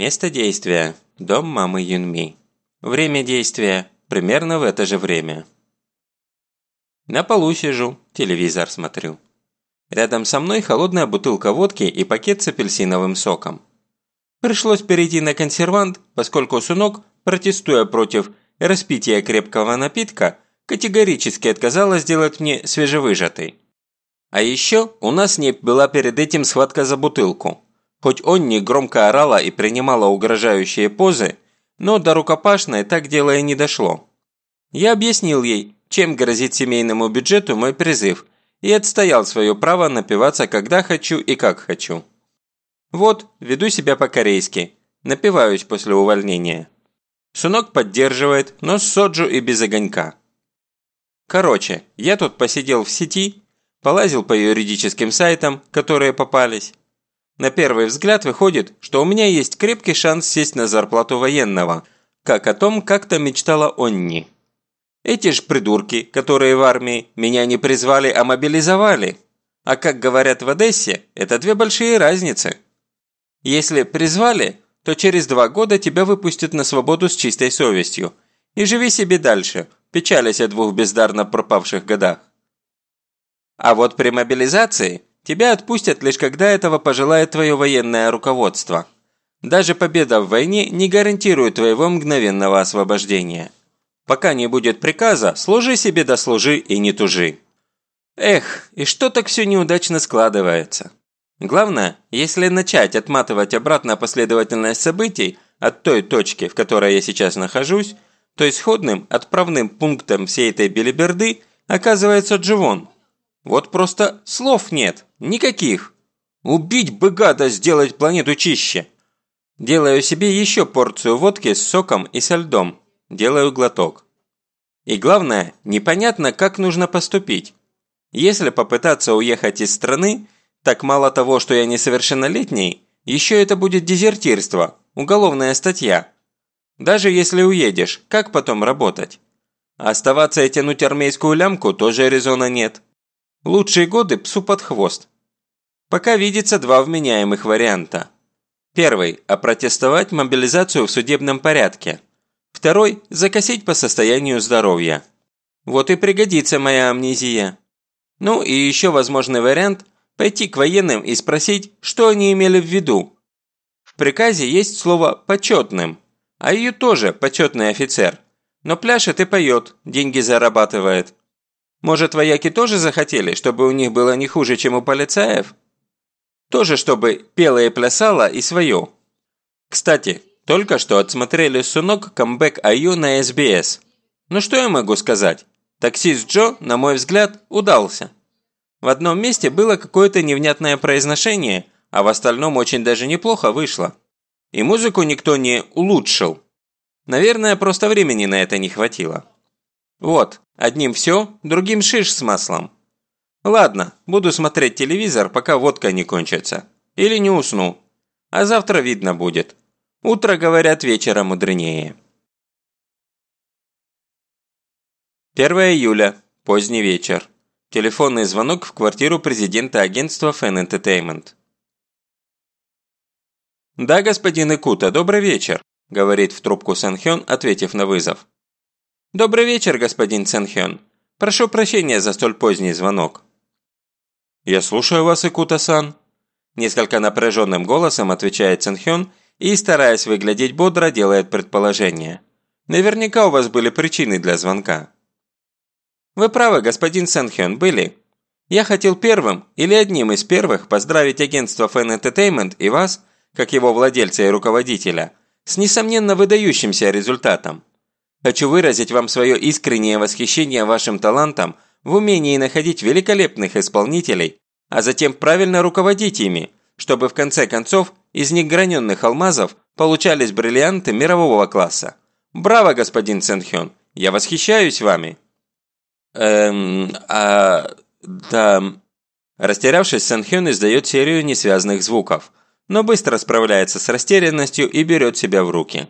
Место действия – дом мамы Юнми. Время действия – примерно в это же время. На полу сижу, телевизор смотрю. Рядом со мной холодная бутылка водки и пакет с апельсиновым соком. Пришлось перейти на консервант, поскольку Сунок, протестуя против распития крепкого напитка, категорически отказалась сделать мне свежевыжатый. А еще у нас с ней была перед этим схватка за бутылку. Хоть он не громко орала и принимала угрожающие позы, но до рукопашной так дело и не дошло. Я объяснил ей, чем грозит семейному бюджету мой призыв, и отстоял свое право напиваться когда хочу и как хочу. Вот, веду себя по-корейски, напиваюсь после увольнения. Сунок поддерживает, но с соджу и без огонька. Короче, я тут посидел в сети, полазил по юридическим сайтам, которые попались. На первый взгляд выходит, что у меня есть крепкий шанс сесть на зарплату военного, как о том как-то мечтала Онни. Эти ж придурки, которые в армии, меня не призвали, а мобилизовали. А как говорят в Одессе, это две большие разницы. Если призвали, то через два года тебя выпустят на свободу с чистой совестью. И живи себе дальше, печалясь о двух бездарно пропавших годах. А вот при мобилизации тебя отпустят лишь когда этого пожелает твое военное руководство. Даже победа в войне не гарантирует твоего мгновенного освобождения. Пока не будет приказа, служи себе да служи и не тужи. Эх, и что так все неудачно складывается. Главное, если начать отматывать обратно последовательность событий от той точки, в которой я сейчас нахожусь, то исходным отправным пунктом всей этой белиберды оказывается Дживон. Вот просто слов нет, никаких. Убить бы гада, сделать планету чище. Делаю себе еще порцию водки с соком и со льдом. Делаю глоток. И главное, непонятно, как нужно поступить. Если попытаться уехать из страны, так мало того, что я несовершеннолетний, еще это будет дезертирство, уголовная статья. Даже если уедешь, как потом работать? Оставаться и тянуть армейскую лямку тоже резона нет. Лучшие годы псу под хвост. Пока видится два вменяемых варианта. Первый – опротестовать мобилизацию в судебном порядке. Второй – закосить по состоянию здоровья. Вот и пригодится моя амнезия. Ну и еще возможный вариант – пойти к военным и спросить, что они имели в виду. В приказе есть слово «почетным», а ее тоже почетный офицер. Но пляшет и поет, деньги зарабатывает. Может, вояки тоже захотели, чтобы у них было не хуже, чем у полицаев? Тоже, чтобы пела и плясала и свое. Кстати, только что отсмотрели сунок камбэк Аю на СБС. Ну что я могу сказать? Таксист Джо, на мой взгляд, удался. В одном месте было какое-то невнятное произношение, а в остальном очень даже неплохо вышло. И музыку никто не улучшил. Наверное, просто времени на это не хватило. Вот, одним все, другим шиш с маслом. Ладно, буду смотреть телевизор, пока водка не кончится. Или не усну. А завтра видно будет. Утро, говорят, вечера мудренее. 1 июля, поздний вечер. Телефонный звонок в квартиру президента агентства Fan Entertainment. «Да, господин Икута, добрый вечер», – говорит в трубку Сэнхён, ответив на вызов. «Добрый вечер, господин Сэнхён. Прошу прощения за столь поздний звонок». «Я слушаю вас, Икута-сан», – несколько напряженным голосом отвечает Сэнхён и, стараясь выглядеть бодро, делает предположение. «Наверняка у вас были причины для звонка». Вы правы, господин Сэнхён, были. Я хотел первым или одним из первых поздравить агентство Fan Entertainment и вас, как его владельца и руководителя, с несомненно выдающимся результатом. Хочу выразить вам свое искреннее восхищение вашим талантом в умении находить великолепных исполнителей, а затем правильно руководить ими, чтобы в конце концов из неграненных алмазов получались бриллианты мирового класса. Браво, господин Сэнхён, я восхищаюсь вами. Эм, а... да... Растерявшись, Санхён издает серию несвязанных звуков, но быстро справляется с растерянностью и берет себя в руки.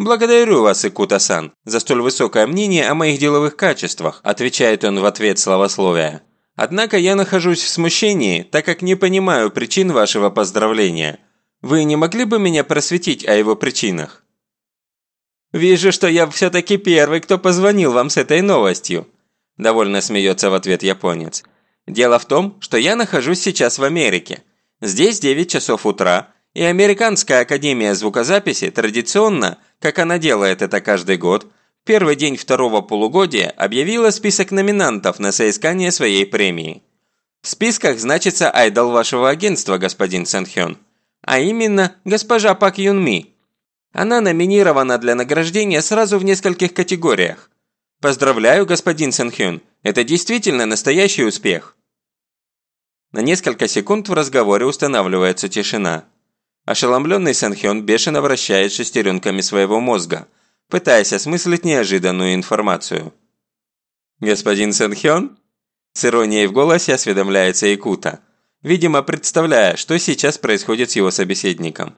«Благодарю вас, Икута-сан, за столь высокое мнение о моих деловых качествах», отвечает он в ответ словословия. «Однако я нахожусь в смущении, так как не понимаю причин вашего поздравления. Вы не могли бы меня просветить о его причинах?» «Вижу, что я все-таки первый, кто позвонил вам с этой новостью», довольно смеется в ответ японец. «Дело в том, что я нахожусь сейчас в Америке. Здесь 9 часов утра, и Американская академия звукозаписи традиционно, как она делает это каждый год, в первый день второго полугодия объявила список номинантов на соискание своей премии. В списках значится айдол вашего агентства, господин Сэнхён, а именно госпожа Пак Юн Ми. Она номинирована для награждения сразу в нескольких категориях. Поздравляю, господин Сэнхён, это действительно настоящий успех. На несколько секунд в разговоре устанавливается тишина. Ошеломленный Сэнхён бешено вращает шестеренками своего мозга, пытаясь осмыслить неожиданную информацию. «Господин Сэнхён?» С иронией в голосе осведомляется Икута, видимо, представляя, что сейчас происходит с его собеседником.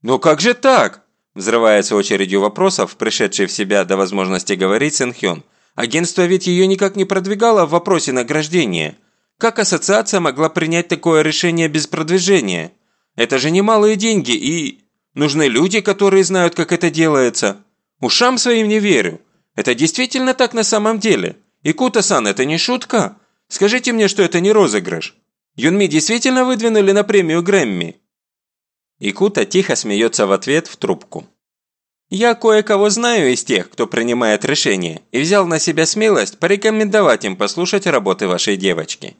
«Но как же так?» Взрывается очередью вопросов, пришедший в себя до возможности говорить Сэнхён. Агентство ведь ее никак не продвигало в вопросе награждения. Как ассоциация могла принять такое решение без продвижения? Это же немалые деньги и... Нужны люди, которые знают, как это делается. Ушам своим не верю. Это действительно так на самом деле. Икута-сан, это не шутка? Скажите мне, что это не розыгрыш. Юнми действительно выдвинули на премию Грэмми?» Икута тихо смеется в ответ в трубку. «Я кое-кого знаю из тех, кто принимает решения, и взял на себя смелость порекомендовать им послушать работы вашей девочки.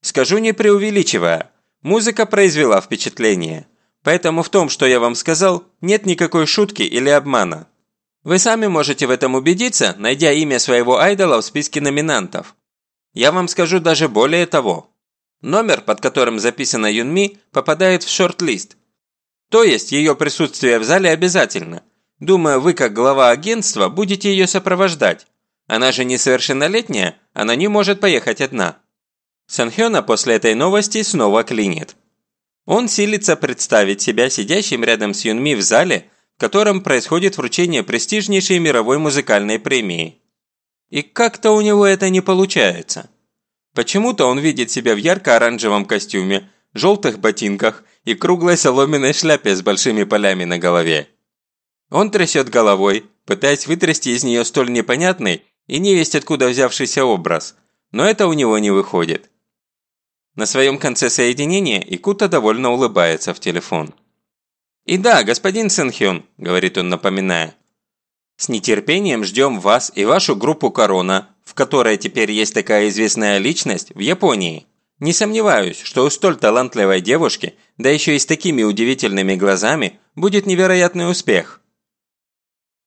Скажу не преувеличивая, музыка произвела впечатление, поэтому в том, что я вам сказал, нет никакой шутки или обмана. Вы сами можете в этом убедиться, найдя имя своего айдола в списке номинантов. Я вам скажу даже более того. Номер, под которым записана Юнми, попадает в шорт-лист. То есть ее присутствие в зале обязательно. Думаю, вы как глава агентства будете ее сопровождать. Она же несовершеннолетняя, она не может поехать одна. Санхёна после этой новости снова клинит. Он силится представить себя сидящим рядом с Юнми в зале, в котором происходит вручение престижнейшей мировой музыкальной премии. И как-то у него это не получается. Почему-то он видит себя в ярко-оранжевом костюме, желтых ботинках и круглой соломенной шляпе с большими полями на голове. Он трясет головой, пытаясь вытрясти из нее столь непонятный и невесть откуда взявшийся образ, но это у него не выходит. На своем конце соединения Икута довольно улыбается в телефон. «И да, господин Сэнхён», – говорит он, напоминая, – «с нетерпением ждем вас и вашу группу «Корона», в которой теперь есть такая известная личность, в Японии. Не сомневаюсь, что у столь талантливой девушки, да еще и с такими удивительными глазами, будет невероятный успех».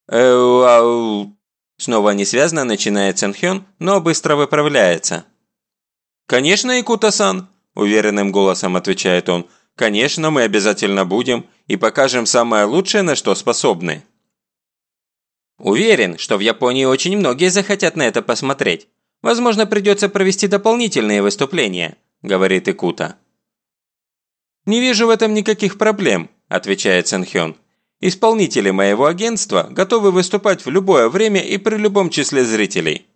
«Эу-ау...» Снова несвязно начинает Сэнхён, но быстро выправляется. «Конечно, Икута-сан», – уверенным голосом отвечает он, – Конечно, мы обязательно будем и покажем самое лучшее, на что способны. Уверен, что в Японии очень многие захотят на это посмотреть. Возможно, придется провести дополнительные выступления, говорит Икута. Не вижу в этом никаких проблем, отвечает Сэнхён. Исполнители моего агентства готовы выступать в любое время и при любом числе зрителей.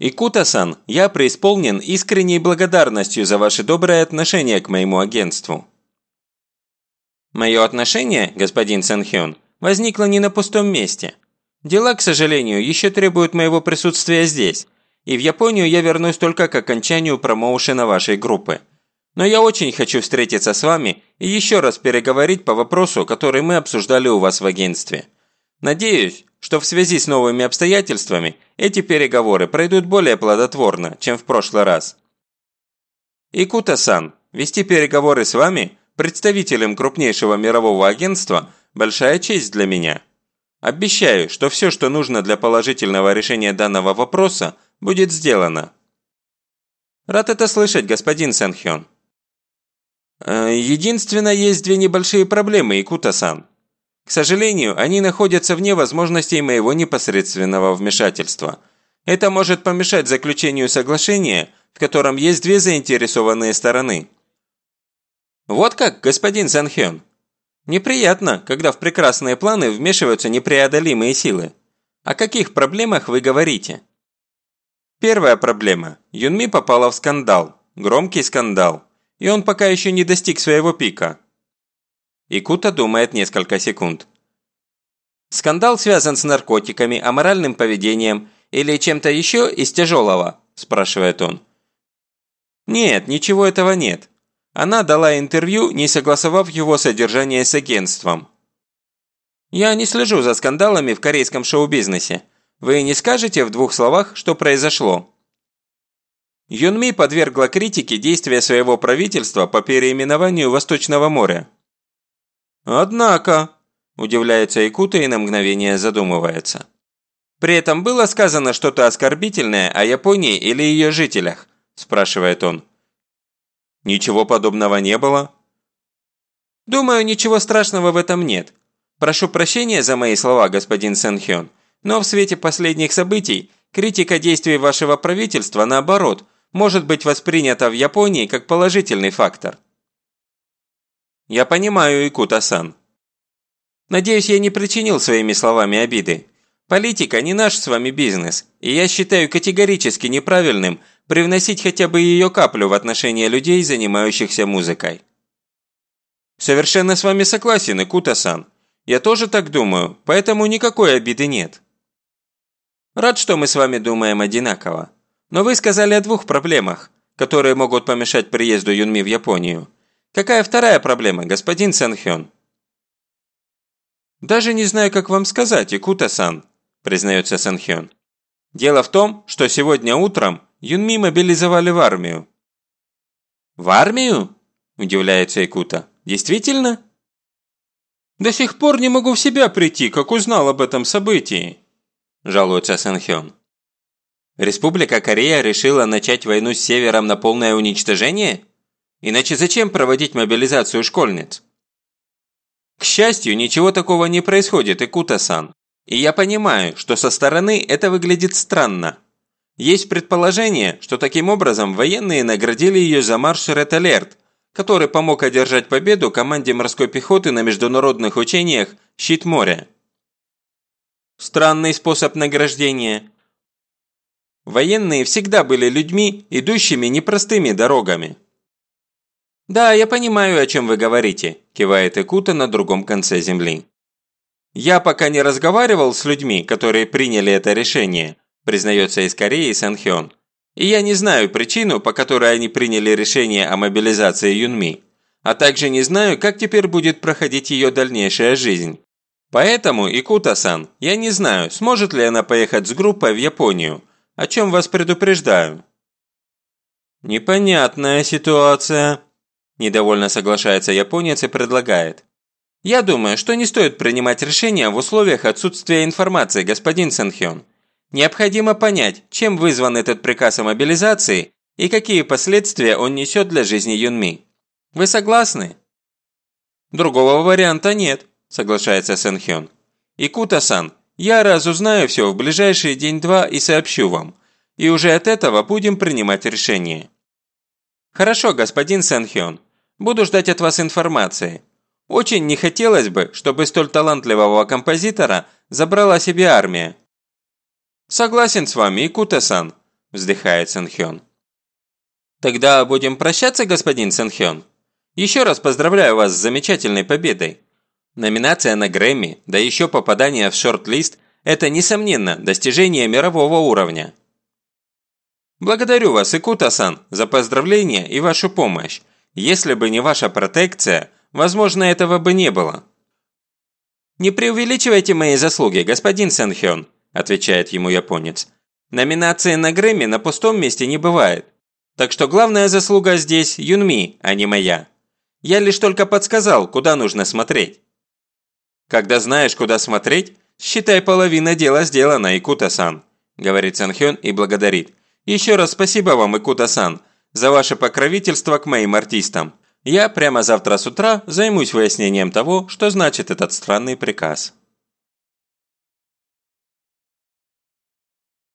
Икута-сан, я преисполнен искренней благодарностью за ваше доброе отношение к моему агентству. Мое отношение, господин Сэнхён, возникло не на пустом месте. Дела, к сожалению, еще требуют моего присутствия здесь, и в Японию я вернусь только к окончанию промоушена вашей группы. Но я очень хочу встретиться с вами и еще раз переговорить по вопросу, который мы обсуждали у вас в агентстве. Надеюсь, что в связи с новыми обстоятельствами эти переговоры пройдут более плодотворно, чем в прошлый раз. Икута-сан, вести переговоры с вами представителем крупнейшего мирового агентства – большая честь для меня. Обещаю, что все, что нужно для положительного решения данного вопроса, будет сделано. Рад это слышать, господин Сэнхён. Э, единственно, есть две небольшие проблемы, Икута-сан. К сожалению, они находятся вне возможностей моего непосредственного вмешательства. Это может помешать заключению соглашения, в котором есть две заинтересованные стороны. «Вот как, господин Санхён? Неприятно, когда в прекрасные планы вмешиваются непреодолимые силы. О каких проблемах вы говорите?» Первая проблема. Юнми попала в скандал. Громкий скандал. И он пока еще не достиг своего пика. Икута думает несколько секунд. «Скандал связан с наркотиками, аморальным поведением или чем-то еще из тяжелого?» – спрашивает он. «Нет, ничего этого нет. Она дала интервью, не согласовав его содержание с агентством. Я не слежу за скандалами в корейском шоу-бизнесе. Вы не скажете в двух словах, что произошло?» Юнми подвергла критике действия своего правительства по переименованию Восточного моря. «Однако», – удивляется Икута и на мгновение задумывается. «При этом было сказано что-то оскорбительное о Японии или ее жителях?» – спрашивает он. «Ничего подобного не было?» «Думаю, ничего страшного в этом нет. Прошу прощения за мои слова, господин Сэнхён, но в свете последних событий критика действий вашего правительства, наоборот, может быть воспринята в Японии как положительный фактор». «Я понимаю, Икута-сан. Надеюсь, я не причинил своими словами обиды. Политика не наш с вами бизнес, и я считаю категорически неправильным привносить хотя бы ее каплю в отношения людей, занимающихся музыкой». «Совершенно с вами согласен, Икута-сан. Я тоже так думаю, поэтому никакой обиды нет». «Рад, что мы с вами думаем одинаково. Но вы сказали о двух проблемах, которые могут помешать приезду Юнми в Японию. Какая вторая проблема, господин Сэнхён?» «Даже не знаю, как вам сказать, Икута-сан», – признается Сэнхён. «Дело в том, что сегодня утром Юнми мобилизовали в армию». «В армию?» – удивляется Икута. «Действительно?» «До сих пор не могу в себя прийти, как узнал об этом событии», – жалуется Сэнхён. Республика Корея решила начать войну с Севером на полное уничтожение? Иначе зачем проводить мобилизацию школьниц? К счастью, ничего такого не происходит, Икута-сан. И я понимаю, что со стороны это выглядит странно. Есть предположение, что таким образом военные наградили ее за марш Ред Алерт, который помог одержать победу команде морской пехоты на международных учениях «Щит моря». Странный способ награждения. Военные всегда были людьми, идущими непростыми дорогами. «Да, я понимаю, о чем вы говорите», – кивает Икута на другом конце земли. «Я пока не разговаривал с людьми, которые приняли это решение», – признается из Кореи Санхён. «И я не знаю причину, по которой они приняли решение о мобилизации Юнми, а также не знаю, как теперь будет проходить ее дальнейшая жизнь. Поэтому, Икута-сан, я не знаю, сможет ли она поехать с группой в Японию, о чем вас предупреждаю». «Непонятная ситуация», Недовольно соглашается японец и предлагает. «Я думаю, что не стоит принимать решения в условиях отсутствия информации, господин Сэнхён. Необходимо понять, чем вызван этот приказ о мобилизации и какие последствия он несет для жизни Юнми. Вы согласны?» «Другого варианта нет», – соглашается Сэнхён. «Икута-сан, я разузнаю все в ближайший день-два и сообщу вам. И уже от этого будем принимать решение». «Хорошо, господин Сэнхён. Буду ждать от вас информации. Очень не хотелось бы, чтобы столь талантливого композитора забрала себе армия». «Согласен с вами, Икута-сан», – вздыхает Сэнхён. «Тогда будем прощаться, господин Сэнхён. Еще раз поздравляю вас с замечательной победой. Номинация на Грэмми, да еще попадание в шорт-лист – это, несомненно, достижение мирового уровня». «Благодарю вас, Икута-сан, за поздравления и вашу помощь. Если бы не ваша протекция, возможно, этого бы не было». «Не преувеличивайте мои заслуги, господин Сэнхён», – отвечает ему японец. «Номинации на Грэмми на пустом месте не бывает. Так что главная заслуга здесь Юнми, а не моя. Я лишь только подсказал, куда нужно смотреть». «Когда знаешь, куда смотреть, считай, половина дела сделана, Икута-сан», – говорит Сэнхён и благодарит. «Еще раз спасибо вам, Икута-сан, за ваше покровительство к моим артистам. Я прямо завтра с утра займусь выяснением того, что значит этот странный приказ.